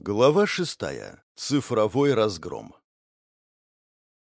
Глава шестая. Цифровой разгром.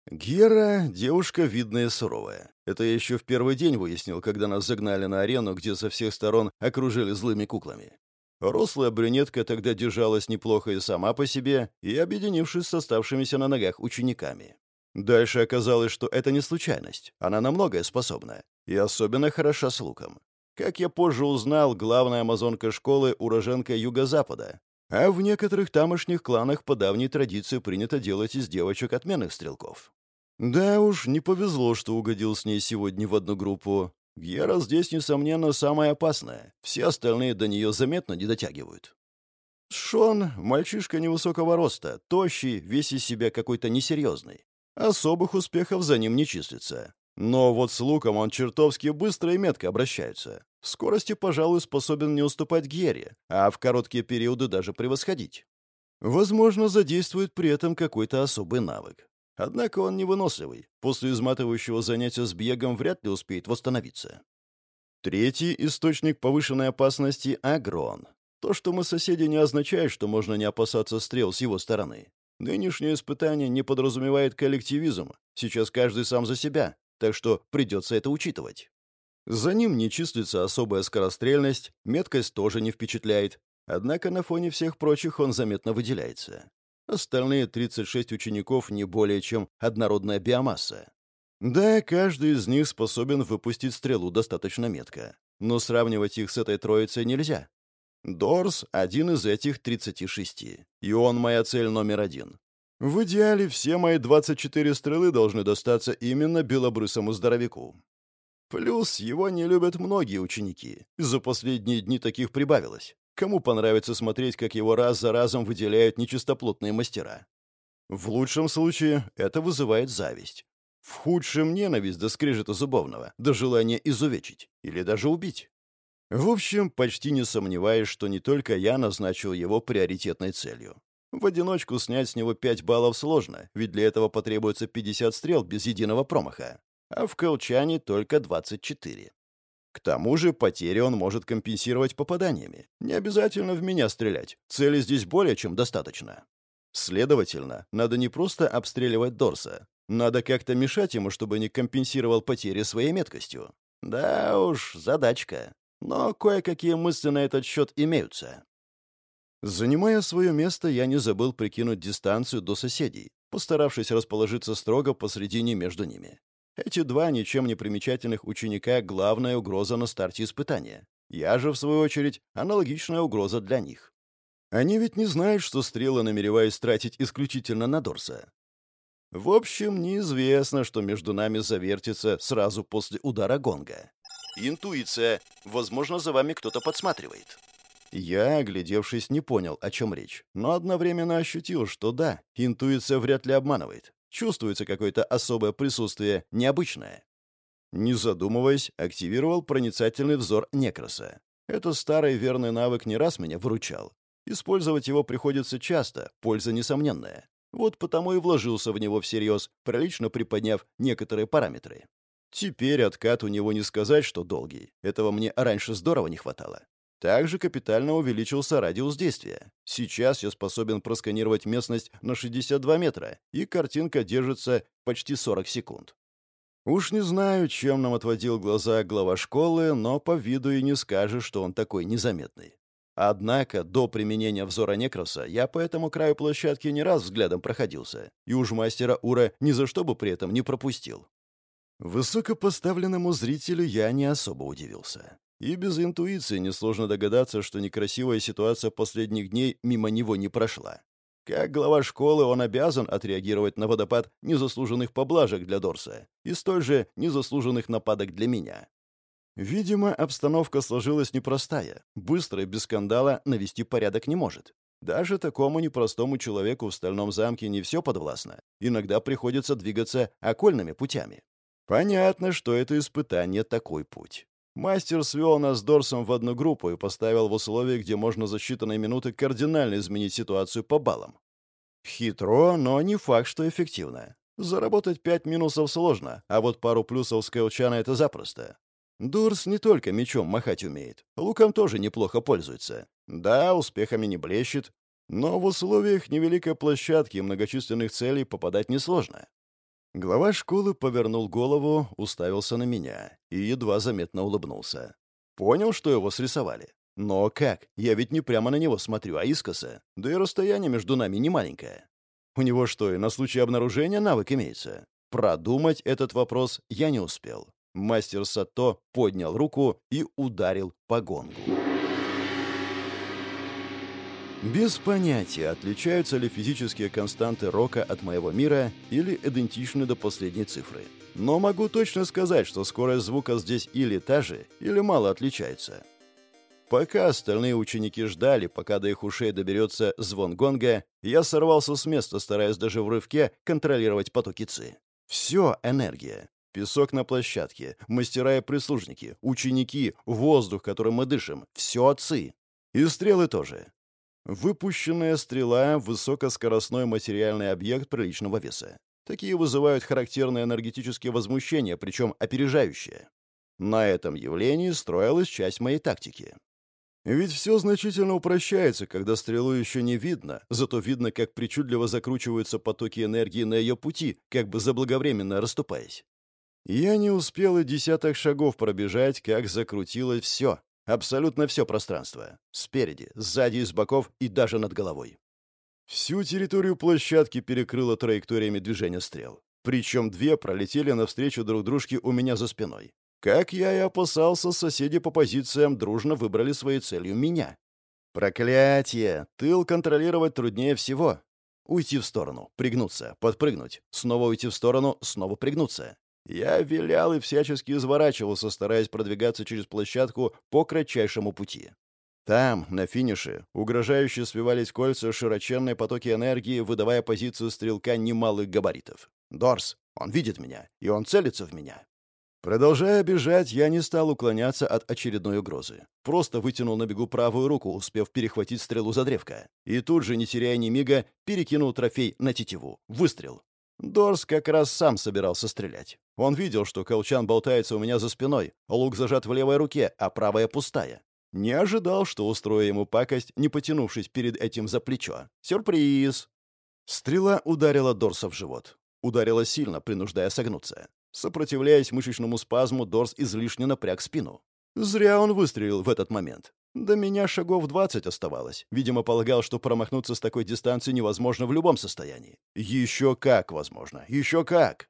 Гера — девушка видная и суровая. Это я еще в первый день выяснил, когда нас загнали на арену, где со всех сторон окружили злыми куклами. Рослая брюнетка тогда держалась неплохо и сама по себе, и объединившись с оставшимися на ногах учениками. Дальше оказалось, что это не случайность. Она на многое способна. И особенно хороша с луком. Как я позже узнал, главная амазонка школы — уроженка Юго-Запада, а в некоторых тамошних кланах по давней традиции принято делать из девочек отменных стрелков. Да уж, не повезло, что угодил с ней сегодня в одну группу. Гера здесь, несомненно, самая опасная. Все остальные до нее заметно не дотягивают. Шон — мальчишка невысокого роста, тощий, весь из себя какой-то несерьезный. Особых успехов за ним не числится. Но вот с луком он чертовски быстро и метко обращается. В скорости, пожалуй, способен не уступать Гере, а в короткие периоды даже превосходить. Возможно, задействует при этом какой-то особый навык. Однако он невыносливый. После изматывающего занятия с бегом вряд ли успеет восстановиться. Третий источник повышенной опасности — агрон. То, что мы соседи, не означает, что можно не опасаться стрел с его стороны. Нынешнее испытание не подразумевает коллективизм. Сейчас каждый сам за себя, так что придется это учитывать. За ним не числится особая скорострельность, меткость тоже не впечатляет, однако на фоне всех прочих он заметно выделяется. Остальные 36 учеников не более чем однородная биомасса. Да, каждый из них способен выпустить стрелу достаточно метко, но сравнивать их с этой троицей нельзя. Дорс — один из этих 36, и он моя цель номер один. В идеале все мои 24 стрелы должны достаться именно белобрысому здоровяку. Плюс его не любят многие ученики. За последние дни таких прибавилось. Кому понравится смотреть, как его раз за разом выделяют нечистоплотные мастера? В лучшем случае это вызывает зависть. В худшем — ненависть до скрежета зубовного, до желания изувечить или даже убить. В общем, почти не сомневаюсь, что не только я назначил его приоритетной целью. В одиночку снять с него 5 баллов сложно, ведь для этого потребуется 50 стрел без единого промаха а в Колчане только 24. К тому же потери он может компенсировать попаданиями. Не обязательно в меня стрелять. Цели здесь более чем достаточно. Следовательно, надо не просто обстреливать Дорса. Надо как-то мешать ему, чтобы не компенсировал потери своей меткостью. Да уж, задачка. Но кое-какие мысли на этот счет имеются. Занимая свое место, я не забыл прикинуть дистанцию до соседей, постаравшись расположиться строго посредине между ними. Эти два ничем не примечательных ученика — главная угроза на старте испытания. Я же, в свою очередь, аналогичная угроза для них. Они ведь не знают, что стрелы намереваюсь тратить исключительно на Дорса. В общем, неизвестно, что между нами завертится сразу после удара гонга. Интуиция. Возможно, за вами кто-то подсматривает. Я, оглядевшись, не понял, о чем речь, но одновременно ощутил, что да, интуиция вряд ли обманывает. Чувствуется какое-то особое присутствие, необычное. Не задумываясь, активировал проницательный взор Некроса. Это старый верный навык не раз меня выручал. Использовать его приходится часто, польза несомненная. Вот потому и вложился в него всерьез, прилично приподняв некоторые параметры. Теперь откат у него не сказать, что долгий. Этого мне раньше здорово не хватало. Также капитально увеличился радиус действия. Сейчас я способен просканировать местность на 62 метра, и картинка держится почти 40 секунд. Уж не знаю, чем нам отводил глаза глава школы, но по виду и не скажешь, что он такой незаметный. Однако до применения взора Некроса я по этому краю площадки не раз взглядом проходился, и уж мастера Ура ни за что бы при этом не пропустил. Высокопоставленному зрителю я не особо удивился. И без интуиции несложно догадаться, что некрасивая ситуация последних дней мимо него не прошла. Как глава школы он обязан отреагировать на водопад незаслуженных поблажек для Дорса и столь же незаслуженных нападок для меня. Видимо, обстановка сложилась непростая. Быстро и без скандала навести порядок не может. Даже такому непростому человеку в Стальном замке не все подвластно. Иногда приходится двигаться окольными путями. Понятно, что это испытание такой путь. Мастер свел нас с Дорсом в одну группу и поставил в условия, где можно за считанные минуты кардинально изменить ситуацию по баллам. Хитро, но не факт, что эффективно. Заработать пять минусов сложно, а вот пару плюсов с Каучана — это запросто. Дорс не только мечом махать умеет, луком тоже неплохо пользуется. Да, успехами не блещет, Но в условиях невеликой площадки и многочисленных целей попадать несложно. Глава школы повернул голову, уставился на меня и едва заметно улыбнулся. Понял, что его срисовали. Но как? Я ведь не прямо на него смотрю, а искоса. Да и расстояние между нами не маленькое. У него что, и на случай обнаружения навык имеется? Продумать этот вопрос я не успел. Мастер Сато поднял руку и ударил по гонгу. Без понятия, отличаются ли физические константы рока от моего мира или идентичны до последней цифры. Но могу точно сказать, что скорость звука здесь или та же, или мало отличается. Пока остальные ученики ждали, пока до их ушей доберется звон гонга, я сорвался с места, стараясь даже в рывке контролировать потоки ЦИ. Все энергия. Песок на площадке, мастера и прислужники, ученики, воздух, которым мы дышим. Все ЦИ. И стрелы тоже. Выпущенная стрела — высокоскоростной материальный объект приличного веса. Такие вызывают характерное энергетические возмущения, причем опережающие. На этом явлении строилась часть моей тактики. Ведь все значительно упрощается, когда стрелу еще не видно, зато видно, как причудливо закручиваются потоки энергии на ее пути, как бы заблаговременно расступаясь. Я не успел и десяток шагов пробежать, как закрутилось все. Абсолютно все пространство. Спереди, сзади и с боков и даже над головой. Всю территорию площадки перекрыло траекториями движения стрел. Причем две пролетели навстречу друг дружке у меня за спиной. Как я и опасался, соседи по позициям дружно выбрали своей целью меня. Проклятие! Тыл контролировать труднее всего. Уйти в сторону, пригнуться, подпрыгнуть, снова уйти в сторону, снова пригнуться. Я вилял и всячески изворачивался, стараясь продвигаться через площадку по кратчайшему пути. Там, на финише, угрожающе свивались кольца широченные потоки энергии, выдавая позицию стрелка немалых габаритов. Дорс, он видит меня, и он целится в меня. Продолжая бежать, я не стал уклоняться от очередной угрозы. Просто вытянул на бегу правую руку, успев перехватить стрелу за древко. И тут же, не теряя ни мига, перекинул трофей на тетиву. Выстрел. Дорс как раз сам собирался стрелять. Он видел, что колчан болтается у меня за спиной, лук зажат в левой руке, а правая пустая. Не ожидал, что устрою ему пакость, не потянувшись перед этим за плечо. Сюрприз! Стрела ударила Дорса в живот. Ударила сильно, принуждая согнуться. Сопротивляясь мышечному спазму, Дорс излишне напряг спину. Зря он выстрелил в этот момент. До меня шагов двадцать оставалось. Видимо, полагал, что промахнуться с такой дистанции невозможно в любом состоянии. Еще как возможно. Еще как.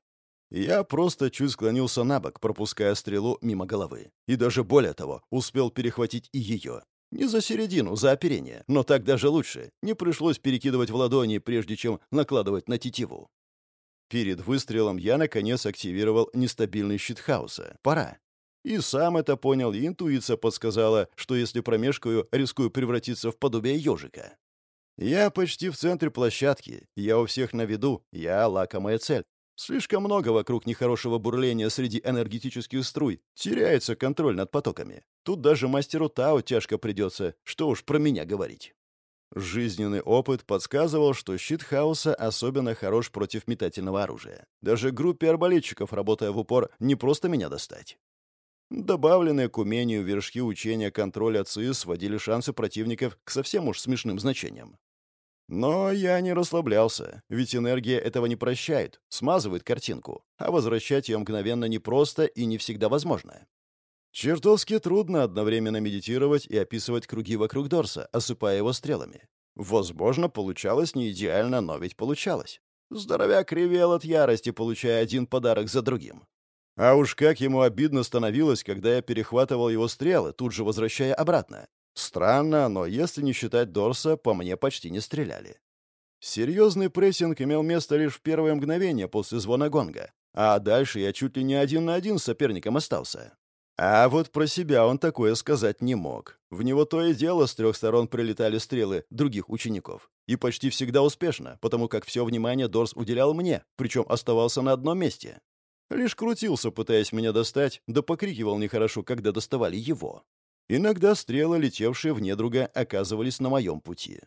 Я просто чуть склонился на бок, пропуская стрелу мимо головы. И даже более того, успел перехватить и ее. Не за середину, за оперение. Но так даже лучше. Не пришлось перекидывать в ладони, прежде чем накладывать на тетиву. Перед выстрелом я, наконец, активировал нестабильный щит хаоса. Пора. И сам это понял, и интуиция подсказала, что если промешкаю, рискую превратиться в подобие ежика. Я почти в центре площадки, я у всех на виду, я лакомая цель. Слишком много вокруг нехорошего бурления среди энергетических струй, теряется контроль над потоками. Тут даже мастеру Тао тяжко придется, что уж про меня говорить. Жизненный опыт подсказывал, что щит хаоса особенно хорош против метательного оружия. Даже группе арбалетчиков, работая в упор, не просто меня достать. Добавленные к умению вершки учения контроля ЦИ сводили шансы противников к совсем уж смешным значениям. Но я не расслаблялся, ведь энергия этого не прощает, смазывает картинку, а возвращать ее мгновенно непросто и не всегда возможно. Чертовски трудно одновременно медитировать и описывать круги вокруг Дорса, осыпая его стрелами. Возможно, получалось не идеально, но ведь получалось. Здоровяк ревел от ярости, получая один подарок за другим. А уж как ему обидно становилось, когда я перехватывал его стрелы, тут же возвращая обратно. Странно, но если не считать Дорса, по мне почти не стреляли. Серьезный прессинг имел место лишь в первое мгновение после звона гонга, а дальше я чуть ли не один на один с соперником остался. А вот про себя он такое сказать не мог. В него то и дело с трех сторон прилетали стрелы других учеников. И почти всегда успешно, потому как все внимание Дорс уделял мне, причем оставался на одном месте. Лишь крутился, пытаясь меня достать, да покрикивал нехорошо, когда доставали его. Иногда стрелы, летевшие в недруга, оказывались на моем пути.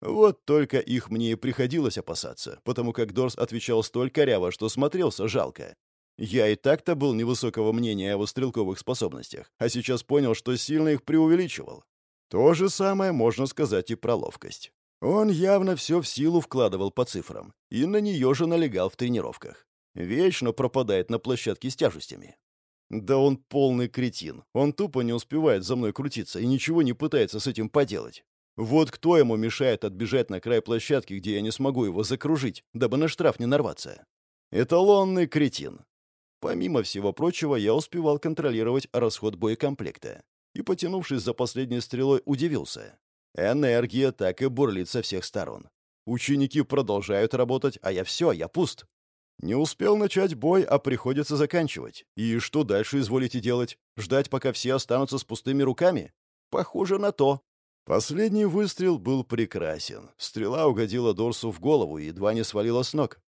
Вот только их мне и приходилось опасаться, потому как Дорс отвечал столь коряво, что смотрелся жалко. Я и так-то был невысокого мнения о его стрелковых способностях, а сейчас понял, что сильно их преувеличивал. То же самое можно сказать и про ловкость. Он явно все в силу вкладывал по цифрам и на нее же налегал в тренировках. Вечно пропадает на площадке с тяжестями. Да он полный кретин. Он тупо не успевает за мной крутиться и ничего не пытается с этим поделать. Вот кто ему мешает отбежать на край площадки, где я не смогу его закружить, дабы на штраф не нарваться? Эталонный кретин. Помимо всего прочего, я успевал контролировать расход боекомплекта. И, потянувшись за последней стрелой, удивился. Энергия так и бурлит со всех сторон. Ученики продолжают работать, а я все, я пуст. Не успел начать бой, а приходится заканчивать. И что дальше изволите делать? Ждать, пока все останутся с пустыми руками? Похоже на то. Последний выстрел был прекрасен. Стрела угодила Дорсу в голову и едва не свалила с ног.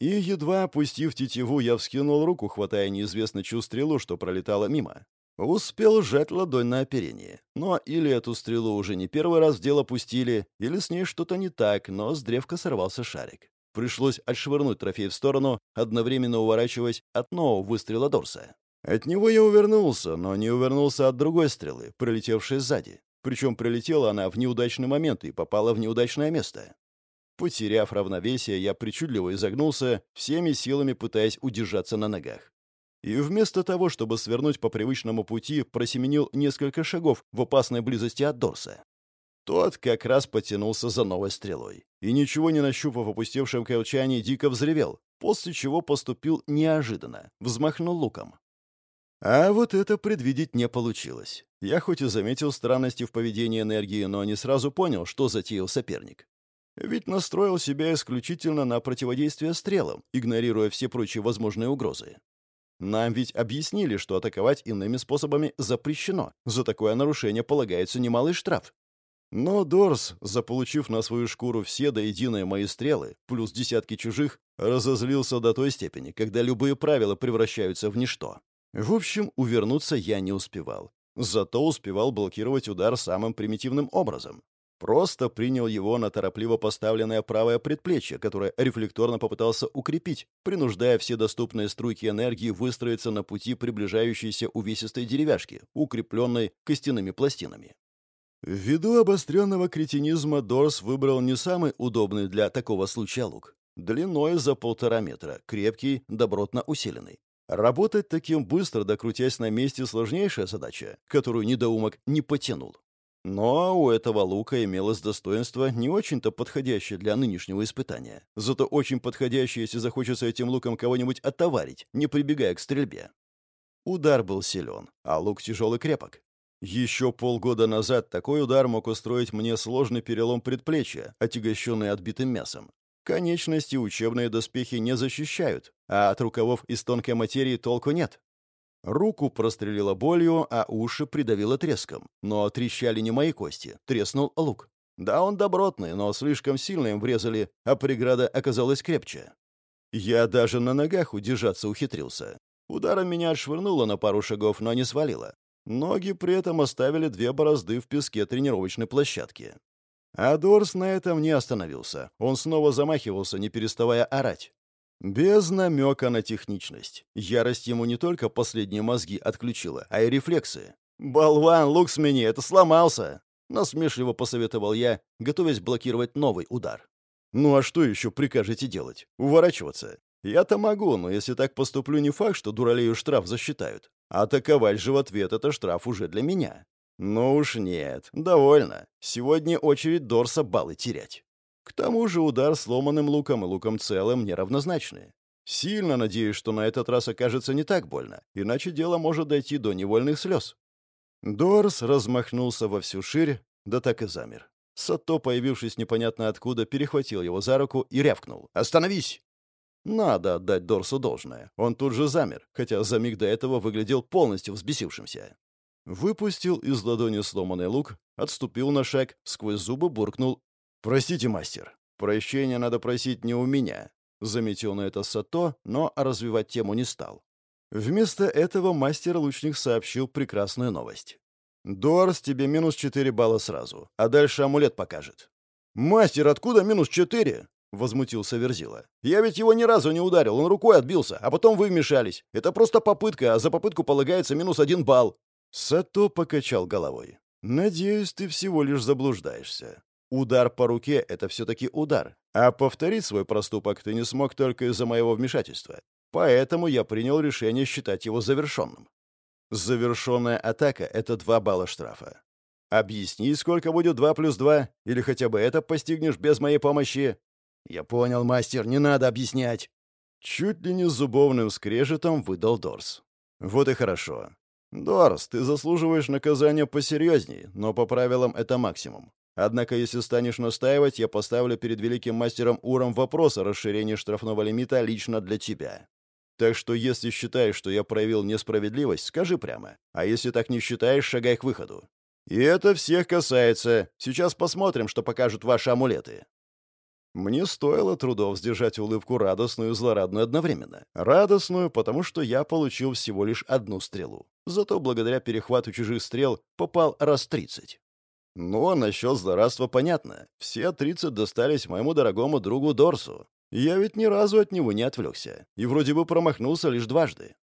И, едва опустив тетиву, я вскинул руку, хватая неизвестно чью стрелу, что пролетала мимо. Успел сжать ладонь на оперение. Но или эту стрелу уже не первый раз в дело пустили, или с ней что-то не так, но с древка сорвался шарик. Пришлось отшвырнуть трофей в сторону, одновременно уворачиваясь от нового выстрела Дорса. От него я увернулся, но не увернулся от другой стрелы, прилетевшей сзади. Причем прилетела она в неудачный момент и попала в неудачное место. Потеряв равновесие, я причудливо изогнулся, всеми силами пытаясь удержаться на ногах и вместо того, чтобы свернуть по привычному пути, просеменил несколько шагов в опасной близости от Дорса. Тот как раз потянулся за новой стрелой. И ничего не нащупав в опустевшем колчане, дико взревел, после чего поступил неожиданно, взмахнул луком. А вот это предвидеть не получилось. Я хоть и заметил странности в поведении энергии, но не сразу понял, что затеял соперник. Ведь настроил себя исключительно на противодействие стрелам, игнорируя все прочие возможные угрозы. Нам ведь объяснили, что атаковать иными способами запрещено. За такое нарушение полагается немалый штраф. Но Дорс, заполучив на свою шкуру все до единой мои стрелы, плюс десятки чужих, разозлился до той степени, когда любые правила превращаются в ничто. В общем, увернуться я не успевал. Зато успевал блокировать удар самым примитивным образом. Просто принял его на торопливо поставленное правое предплечье, которое рефлекторно попытался укрепить, принуждая все доступные струйки энергии выстроиться на пути приближающейся увесистой деревяшки, укрепленной костяными пластинами. Ввиду обостренного кретинизма Дорс выбрал не самый удобный для такого случая лук. Длиной за полтора метра, крепкий, добротно усиленный. Работать таким быстро, докрутясь на месте, сложнейшая задача, которую недоумок не потянул. Но у этого лука имелось достоинство, не очень-то подходящее для нынешнего испытания. Зато очень подходящее, если захочется этим луком кого-нибудь оттоварить, не прибегая к стрельбе. Удар был силен, а лук тяжелый крепок. Еще полгода назад такой удар мог устроить мне сложный перелом предплечья, отягощенный отбитым мясом. Конечности учебные доспехи не защищают, а от рукавов из тонкой материи толку нет. Руку прострелила болью, а уши придавило треском. Но трещали не мои кости, треснул лук. Да, он добротный, но слишком сильно им врезали, а преграда оказалась крепче. Я даже на ногах удержаться ухитрился. Ударом меня отшвырнуло на пару шагов, но не свалило. Ноги при этом оставили две борозды в песке тренировочной площадки. А Дорс на этом не остановился. Он снова замахивался, не переставая орать. Без намека на техничность. Ярость ему не только последние мозги отключила, а и рефлексы. «Болван, лук смени, это сломался!» Насмешливо посоветовал я, готовясь блокировать новый удар. «Ну а что еще прикажете делать? Уворачиваться? Я-то могу, но если так поступлю, не факт, что дуралею штраф засчитают. Атаковать же в ответ — это штраф уже для меня. Ну уж нет, довольно. Сегодня очередь Дорса баллы терять. К тому же удар сломанным луком и луком целым неравнозначны. Сильно надеюсь, что на этот раз окажется не так больно, иначе дело может дойти до невольных слез. Дорс размахнулся во всю ширь, да так и замер. Сато, появившись непонятно откуда, перехватил его за руку и рявкнул. «Остановись!» Надо отдать Дорсу должное. Он тут же замер, хотя за миг до этого выглядел полностью взбесившимся. Выпустил из ладони сломанный лук, отступил на шаг, сквозь зубы буркнул «Простите, мастер, прощения надо просить не у меня», — заметил на это Сато, но развивать тему не стал. Вместо этого мастер-лучник сообщил прекрасную новость. «Дорс, тебе минус четыре балла сразу, а дальше амулет покажет». «Мастер, откуда минус четыре?» — возмутился Верзила. «Я ведь его ни разу не ударил, он рукой отбился, а потом вы вмешались. Это просто попытка, а за попытку полагается минус один балл». Сато покачал головой. «Надеюсь, ты всего лишь заблуждаешься. Удар по руке — это все-таки удар, а повторить свой проступок ты не смог только из-за моего вмешательства. Поэтому я принял решение считать его завершенным. Завершенная атака — это два балла штрафа. Объясни, сколько будет 2 плюс 2, или хотя бы это постигнешь без моей помощи. Я понял, мастер, не надо объяснять. Чуть ли не с зубовным скрежетом выдал Дорс. Вот и хорошо. Дорс, ты заслуживаешь наказания посерьезней, но по правилам это максимум. Однако, если станешь настаивать, я поставлю перед великим мастером Уром вопрос о расширении штрафного лимита лично для тебя. Так что, если считаешь, что я проявил несправедливость, скажи прямо. А если так не считаешь, шагай к выходу. И это всех касается. Сейчас посмотрим, что покажут ваши амулеты. Мне стоило трудов сдержать улыбку радостную и злорадную одновременно. Радостную, потому что я получил всего лишь одну стрелу. Зато благодаря перехвату чужих стрел попал раз тридцать. Но насчет злорадства понятно. Все тридцать достались моему дорогому другу Дорсу. Я ведь ни разу от него не отвлекся. И вроде бы промахнулся лишь дважды.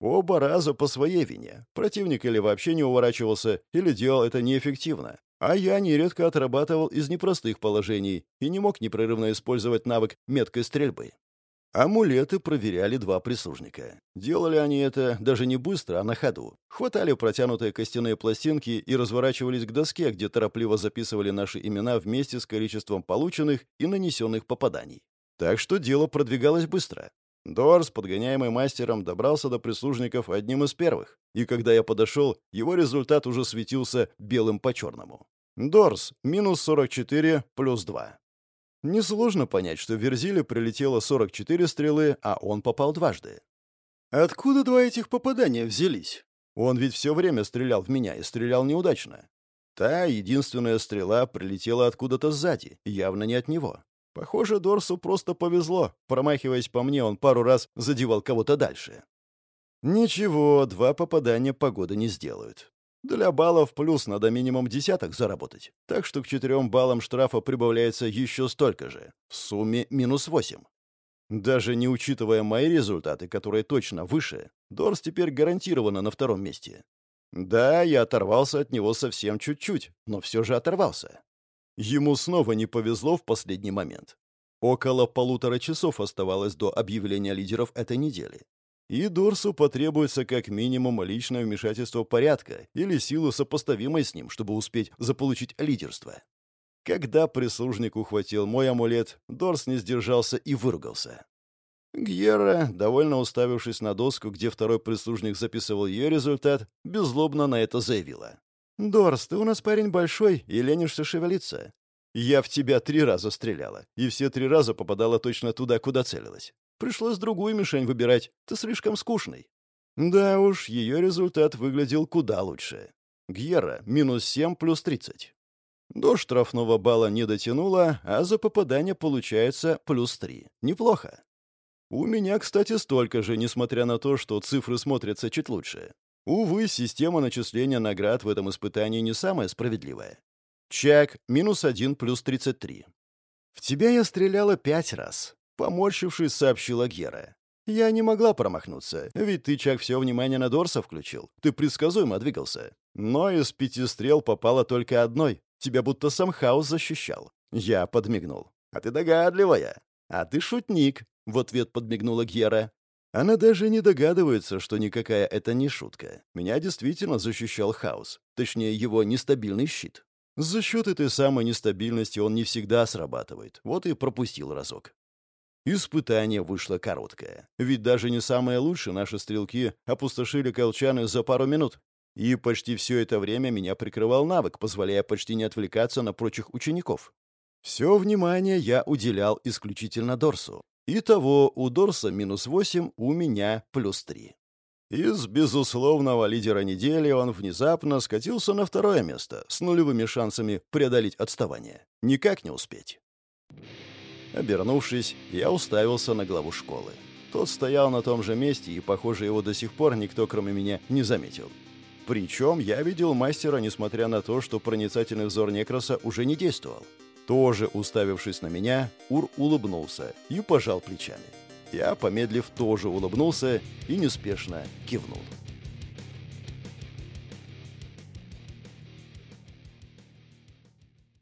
Оба раза по своей вине. Противник или вообще не уворачивался, или делал это неэффективно. А я нередко отрабатывал из непростых положений и не мог непрерывно использовать навык меткой стрельбы. Амулеты проверяли два прислужника. Делали они это даже не быстро, а на ходу. Хватали протянутые костяные пластинки и разворачивались к доске, где торопливо записывали наши имена вместе с количеством полученных и нанесенных попаданий. Так что дело продвигалось быстро. Дорс, подгоняемый мастером, добрался до прислужников одним из первых, и когда я подошел, его результат уже светился белым по черному. Дорс — минус 44 плюс 2. Несложно понять, что в Верзиле прилетело 44 стрелы, а он попал дважды. Откуда два этих попадания взялись? Он ведь все время стрелял в меня и стрелял неудачно. Та единственная стрела прилетела откуда-то сзади, явно не от него. Похоже, Дорсу просто повезло. Промахиваясь по мне, он пару раз задевал кого-то дальше. Ничего, два попадания погоды не сделают. Для баллов плюс надо минимум десяток заработать. Так что к четырем баллам штрафа прибавляется еще столько же. В сумме минус восемь. Даже не учитывая мои результаты, которые точно выше, Дорс теперь гарантированно на втором месте. Да, я оторвался от него совсем чуть-чуть, но все же оторвался. Ему снова не повезло в последний момент. Около полутора часов оставалось до объявления лидеров этой недели. И Дорсу потребуется как минимум личное вмешательство порядка или силу, сопоставимой с ним, чтобы успеть заполучить лидерство. Когда прислужник ухватил мой амулет, Дорс не сдержался и выругался. Гьера, довольно уставившись на доску, где второй прислужник записывал ее результат, беззлобно на это заявила. «Дорс, ты у нас парень большой и ленишься шевелиться. Я в тебя три раза стреляла, и все три раза попадала точно туда, куда целилась. Пришлось другую мишень выбирать, ты слишком скучный». Да уж, ее результат выглядел куда лучше. Гьера — минус 7 плюс 30. До штрафного балла не дотянула, а за попадание получается плюс 3. Неплохо. У меня, кстати, столько же, несмотря на то, что цифры смотрятся чуть лучше. Увы, система начисления наград в этом испытании не самая справедливая. Чак — минус один плюс 33. «В тебя я стреляла пять раз», — поморщившись, сообщила Гера. «Я не могла промахнуться, ведь ты, Чак, все внимание на Дорса включил. Ты предсказуемо двигался. Но из пяти стрел попало только одной. Тебя будто сам Хаус защищал». Я подмигнул. «А ты догадливая». «А ты шутник», — в ответ подмигнула Гера. Она даже не догадывается, что никакая это не шутка. Меня действительно защищал хаос. Точнее, его нестабильный щит. За счет этой самой нестабильности он не всегда срабатывает. Вот и пропустил разок. Испытание вышло короткое. Ведь даже не самые лучшие наши стрелки опустошили колчаны за пару минут. И почти все это время меня прикрывал навык, позволяя почти не отвлекаться на прочих учеников. Все внимание я уделял исключительно Дорсу. Итого у Дорса минус 8, у меня плюс 3. Из безусловного лидера недели он внезапно скатился на второе место с нулевыми шансами преодолеть отставание. Никак не успеть. Обернувшись, я уставился на главу школы. Тот стоял на том же месте, и, похоже, его до сих пор никто, кроме меня, не заметил. Причем я видел мастера, несмотря на то, что проницательный взор Некроса уже не действовал. Тоже уставившись на меня, Ур улыбнулся и пожал плечами. Я, помедлив, тоже улыбнулся и неспешно кивнул.